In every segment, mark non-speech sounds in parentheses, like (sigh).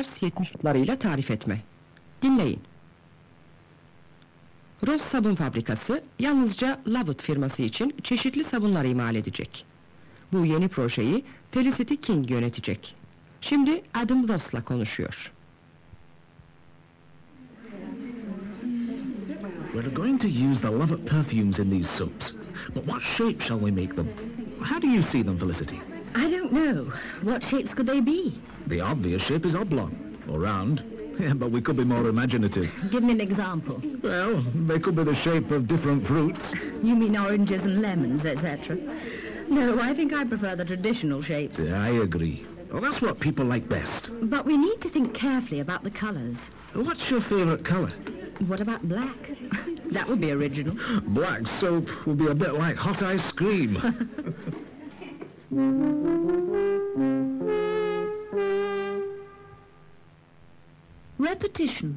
ters yetmişlarıyla tarif etme. Dinleyin. Ross Sabun Fabrikası yalnızca Lovett firması için çeşitli sabunlar imal edecek. Bu yeni projeyi Felicity King yönetecek. Şimdi Adam Ross'la konuşuyor. We're going to use the Lovett perfumes in these soaps. But what shape shall we make them? How do you see them, Felicity? I don't know. What shapes could they be? The obvious shape is oblong, or round. (laughs) Yeah, but we could be more imaginative. Give me an example. Well, they could be the shape of different fruits. You mean oranges and lemons, etc.? No, I think I prefer the traditional shapes. Yeah, I agree. Well, that's what people like best. But we need to think carefully about the colours. What's your favourite colour? What about black? (laughs) that would be original. (laughs) Black soap would be a bit like hot ice cream. (laughs) Repetition.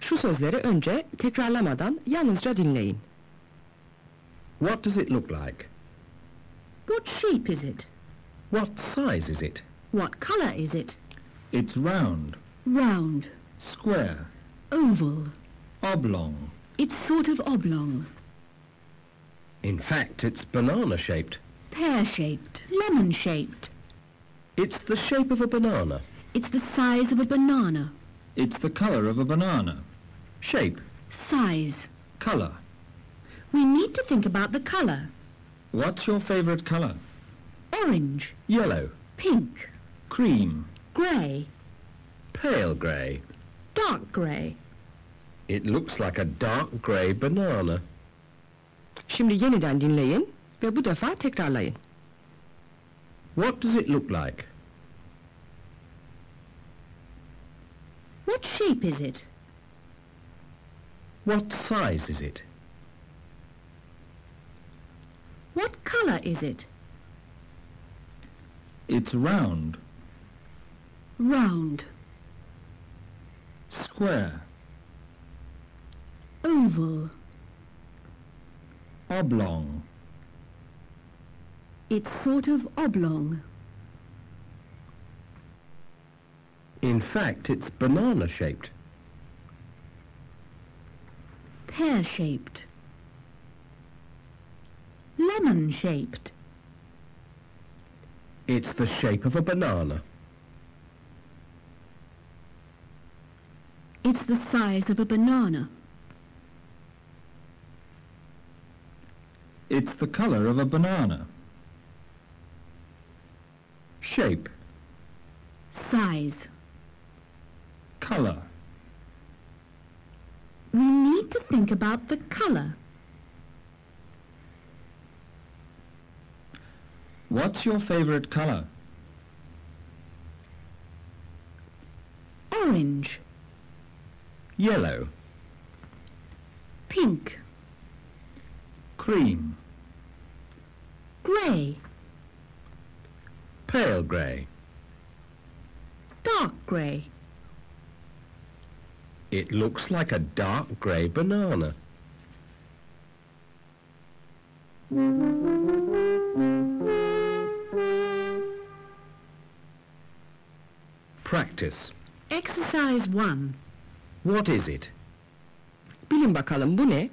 Şu sözleri önce tekrarlamadan yalnızca dinleyin. What does it look like? What shape is it? What size is it? What colour is it? It's round, Round. square, Oval. oblong. It's sort of oblong. In fact, it's banana-shaped. Pear-shaped. Lemon-shaped. It's the shape of a banana. It's the size of a banana. It's the colour of a banana. Shape, Size. colour. We need to think about the colour. What's your favourite colour? Orange. Yellow, Pink. cream, Grey. pale grey. Dark grey. It looks like a dark grey banana. Şimdi yeniden dinleyin ve bu defa tekrarlayın. What does it look like? What shape is it? What size is it? What colour is it? It's round, Round. square, Oval. oblong. It's sort of oblong. In fact, it's banana-shaped. Pear-shaped. Lemon-shaped. It's the shape of a banana. It's the size of a banana. It's the colour of a banana. Shape, Size. colour. We need to think about the colour. What's your favourite colour? Orange. Yellow, Pink. cream, Grey. pale grey. Dark grey. It looks like a dark grey banana. Practice. Exercise 1. What is it? Bilin bakalım bu ne?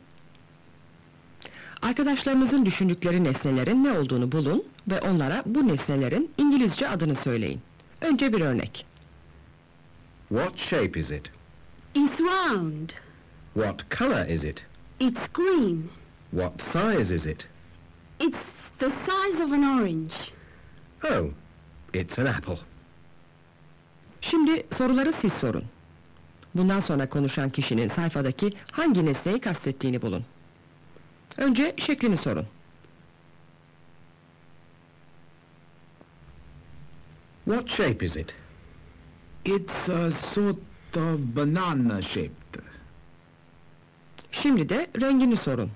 Arkadaşlarınızın düşündükleri nesnelerin ne olduğunu bulun ve onlara bu nesnelerin İngilizce adını söyleyin. Önce bir örnek. What shape is it? It's round. What colour is it? It's green. What size is it? It's the size of an orange. Oh, it's an apple. Şimdi soruları siz sorun. Bundan sonra konuşan kişinin sayfadaki hangi nesneyi kastettiğini bulun. Önce şeklini sorun. What shape is it? It's a sort of banana shaped. Şimdi de rengini sorun.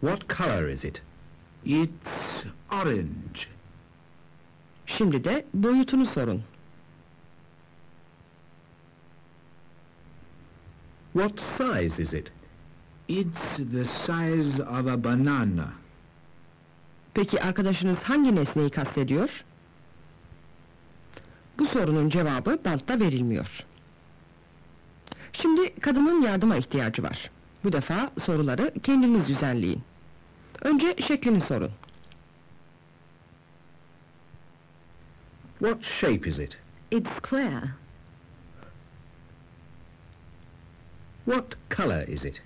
What colour is it? It's orange. Şimdi de boyutunu sorun. What size is it? It's the size of a banana. Peki arkadaşınız hangi nesneyi kastediyor? Bu sorunun cevabı bantta verilmiyor. Şimdi kadının yardıma ihtiyacı var. Bu defa soruları kendiniz düzenleyin. Önce şeklini sorun. What shape is it? It's square. What colour is it?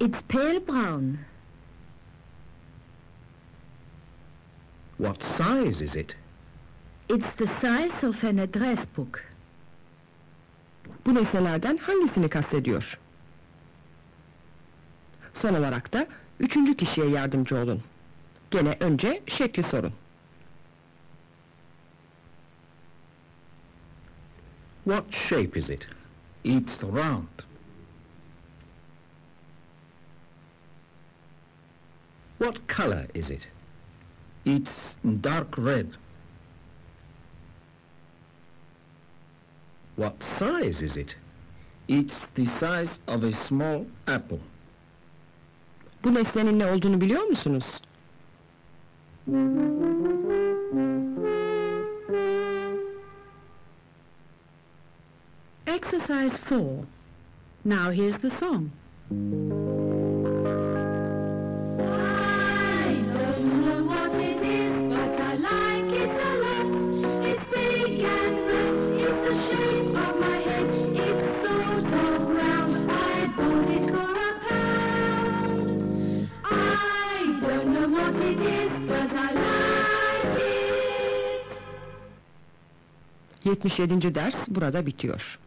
It's pale brown. What size is it? It's the size of an address book. Bu nesnelerden hangisini kastediyor? Son olarak da üçüncü kişiye yardımcı olun. Gene önce şekli sorun. What shape is it? It's round. What colour is it? It's dark red. What size is it? It's the size of a small apple. Bu nesnenin ne olduğunu biliyor musunuz? Exercise 4. Now here's the song. 77. ders burada bitiyor.